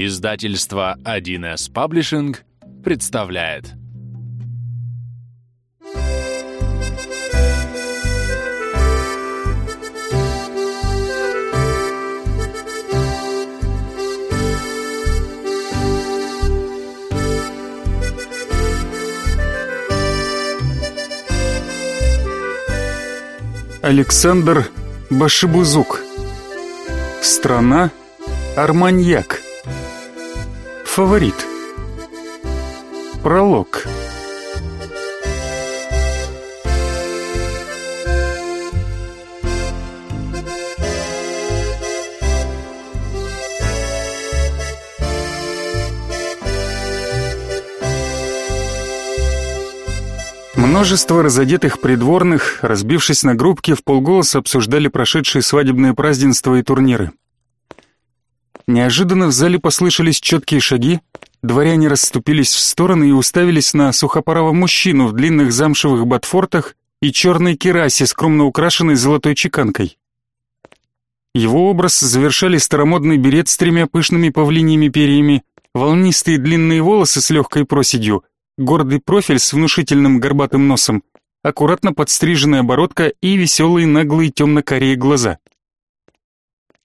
Издательство 1С Паблишинг представляет. Александр Башибузук. Страна Арманьяк Фаворит Пролог Множество разодетых придворных, разбившись на группки, в полголоса обсуждали прошедшие свадебные празднества и турниры. Неожиданно в зале послышались четкие шаги, дворяне расступились в стороны и уставились на сухопарого мужчину в длинных замшевых ботфортах и черной керасе, скромно украшенной золотой чеканкой. Его образ завершали старомодный берет с тремя пышными павлиньими перьями, волнистые длинные волосы с легкой проседью, гордый профиль с внушительным горбатым носом, аккуратно подстриженная бородка и веселые наглые темно-карие глаза.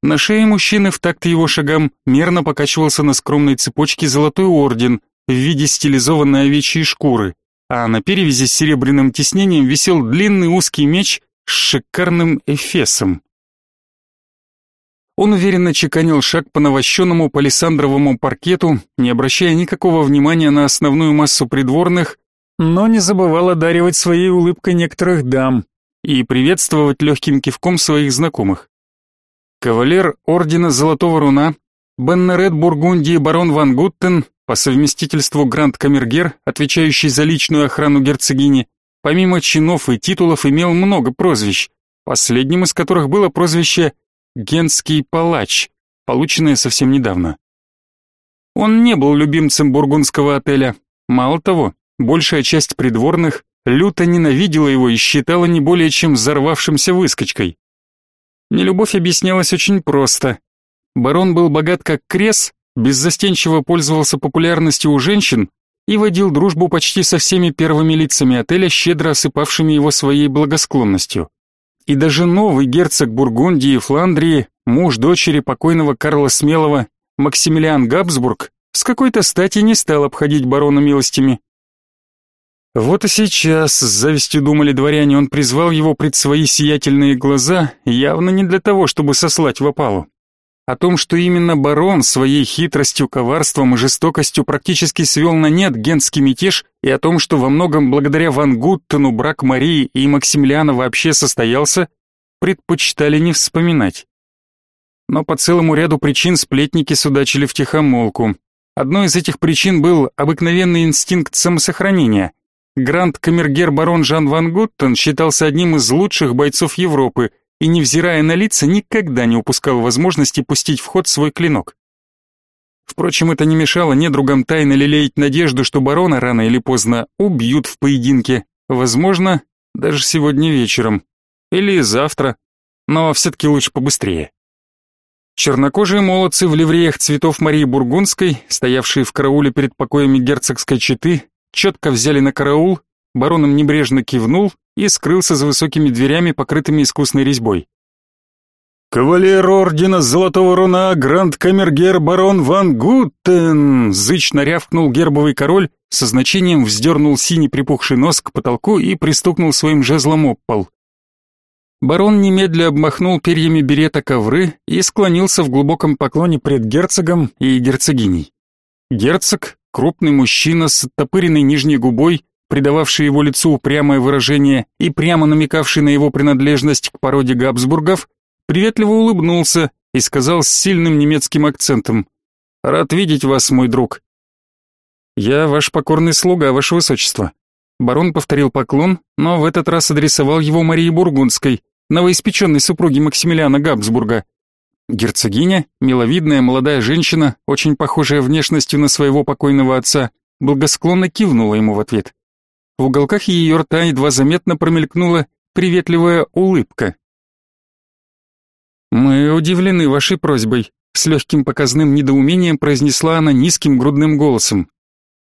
На шее мужчины в такт его шагам мерно покачивался на скромной цепочке золотой орден в виде стилизованной овечьей шкуры, а на перевязи с серебряным тиснением висел длинный узкий меч с шикарным эфесом. Он уверенно чеканил шаг по навощенному палисандровому паркету, не обращая никакого внимания на основную массу придворных, но не забывал одаривать своей улыбкой некоторых дам и приветствовать легким кивком своих знакомых. Кавалер ордена Золотого Руна, Беннерет Бургундии барон Ван Гуттен, по совместительству гранд-камергер, отвечающий за личную охрану герцогини, помимо чинов и титулов имел много прозвищ, последним из которых было прозвище «Генский палач», полученное совсем недавно. Он не был любимцем бургундского отеля. Мало того, большая часть придворных люто ненавидела его и считала не более чем взорвавшимся выскочкой. Нелюбовь объяснялась очень просто. Барон был богат как крес, беззастенчиво пользовался популярностью у женщин и водил дружбу почти со всеми первыми лицами отеля, щедро осыпавшими его своей благосклонностью. И даже новый герцог Бургундии и Фландрии, муж дочери покойного Карла Смелого, Максимилиан Габсбург, с какой-то стати не стал обходить барона милостями. Вот и сейчас, с завистью думали дворяне, он призвал его пред свои сиятельные глаза, явно не для того, чтобы сослать в опалу. О том, что именно барон своей хитростью, коварством и жестокостью практически свел на нет генский мятеж, и о том, что во многом благодаря Ван Гуттену брак Марии и Максимилиана вообще состоялся, предпочитали не вспоминать. Но по целому ряду причин сплетники судачили втихомолку. Одной из этих причин был обыкновенный инстинкт самосохранения – Гранд-камергер барон Жан Ван Гуттен считался одним из лучших бойцов Европы и, невзирая на лица, никогда не упускал возможности пустить в ход свой клинок. Впрочем, это не мешало недругам тайно лелеять надежду, что барона рано или поздно убьют в поединке, возможно, даже сегодня вечером или завтра, но все-таки лучше побыстрее. Чернокожие молодцы в ливреях цветов Марии Бургундской, стоявшие в карауле перед покоями герцогской четы, четко взяли на караул, бароном небрежно кивнул и скрылся за высокими дверями, покрытыми искусной резьбой. «Кавалер ордена Золотого Руна, гранд-камергер барон Ван Гутен!» зычно рявкнул гербовый король, со значением вздернул синий припухший нос к потолку и пристукнул своим жезлом об пол. Барон немедля обмахнул перьями берета ковры и склонился в глубоком поклоне пред герцогом и герцогиней. Герцог, Крупный мужчина с оттопыренной нижней губой, придававший его лицу упрямое выражение и прямо намекавший на его принадлежность к породе Габсбургов, приветливо улыбнулся и сказал с сильным немецким акцентом «Рад видеть вас, мой друг». «Я ваш покорный слуга, ваше высочество». Барон повторил поклон, но в этот раз адресовал его Марии Бургундской, новоиспеченной супруге Максимилиана Габсбурга. Герцогиня, миловидная молодая женщина, очень похожая внешностью на своего покойного отца, благосклонно кивнула ему в ответ. В уголках ее рта едва заметно промелькнула приветливая улыбка. «Мы удивлены вашей просьбой», С легким показным недоумением произнесла она низким грудным голосом.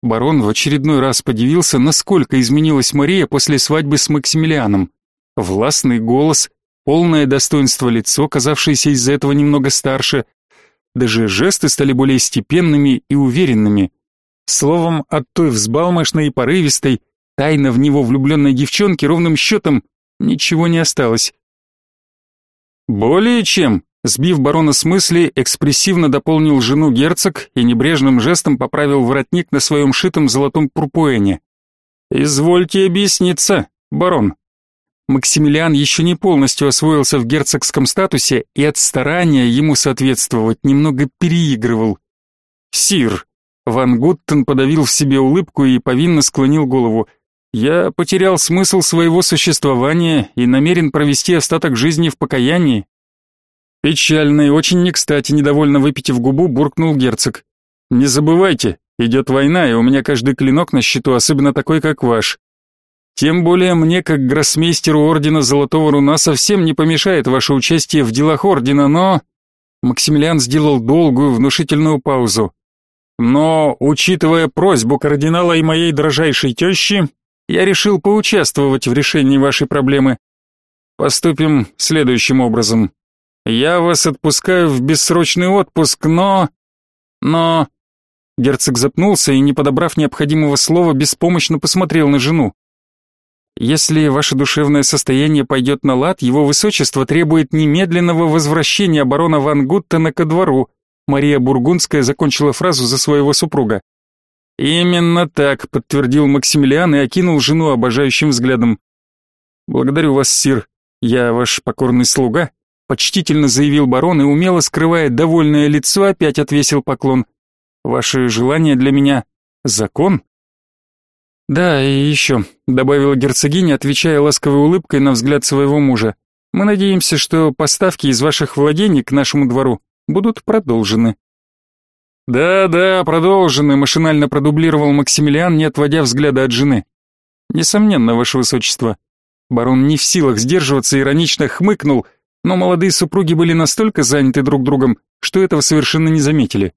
Барон в очередной раз подивился, насколько изменилась Мария после свадьбы с Максимилианом. Властный голос, полное достоинство лицо, казавшееся из-за этого немного старше, даже жесты стали более степенными и уверенными. Словом, от той взбалмошной и порывистой, тайно в него влюбленной девчонки ровным счетом ничего не осталось. «Более чем», сбив барона с мысли, экспрессивно дополнил жену герцог и небрежным жестом поправил воротник на своем шитом золотом пурпуэне. «Извольте объясниться, барон». Максимилиан еще не полностью освоился в герцогском статусе и от старания ему соответствовать немного переигрывал. «Сир», Ван Гуттен подавил в себе улыбку и повинно склонил голову. «Я потерял смысл своего существования и намерен провести остаток жизни в покаянии». Печально и очень не кстати, недовольно выпитив губу, буркнул герцог. «Не забывайте, идет война, и у меня каждый клинок на счету, особенно такой, как ваш. Тем более мне, как гроссмейстеру Ордена Золотого Руна, совсем не помешает ваше участие в делах Ордена, но...» Максимилиан сделал долгую, внушительную паузу. «Но, учитывая просьбу кардинала и моей дрожайшей тещи, я решил поучаствовать в решении вашей проблемы. Поступим следующим образом. Я вас отпускаю в бессрочный отпуск, но... Но...» Герцог запнулся и, не подобрав необходимого слова, беспомощно посмотрел на жену. Если ваше душевное состояние пойдет на лад, его высочество требует немедленного возвращения барона Ван Гуттена ко двору. Мария Бургундская закончила фразу за своего супруга. Именно так, подтвердил Максимилиан и окинул жену обожающим взглядом. Благодарю вас, сир. Я ваш покорный слуга, почтительно заявил барон и умело скрывая довольное лицо, опять отвесил поклон. Ваше желание для меня закон? «Да, и еще», — добавила герцогиня, отвечая ласковой улыбкой на взгляд своего мужа. «Мы надеемся, что поставки из ваших владений к нашему двору будут продолжены». «Да-да, продолжены», — машинально продублировал Максимилиан, не отводя взгляда от жены. «Несомненно, ваше высочество». Барон не в силах сдерживаться, иронично хмыкнул, но молодые супруги были настолько заняты друг другом, что этого совершенно не заметили.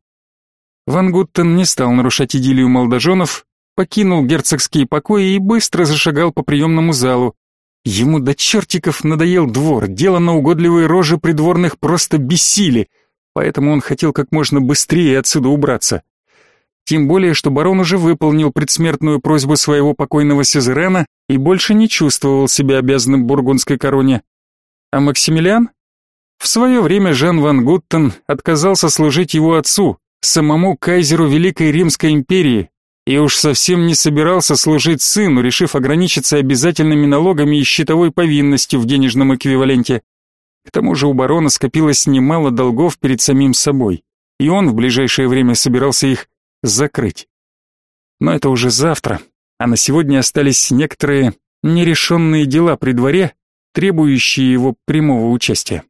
Ван Гуттен не стал нарушать идиллию молодоженов, покинул герцогские покои и быстро зашагал по приемному залу. Ему до чертиков надоел двор, дело на угодливые рожи придворных просто бессили, поэтому он хотел как можно быстрее отсюда убраться. Тем более, что барон уже выполнил предсмертную просьбу своего покойного сюзерена и больше не чувствовал себя обязанным бургундской короне. А Максимилиан? В свое время Жан ван Гуттен отказался служить его отцу, самому кайзеру Великой Римской империи, и уж совсем не собирался служить сыну, решив ограничиться обязательными налогами и счетовой повинностью в денежном эквиваленте. К тому же у барона скопилось немало долгов перед самим собой, и он в ближайшее время собирался их закрыть. Но это уже завтра, а на сегодня остались некоторые нерешенные дела при дворе, требующие его прямого участия.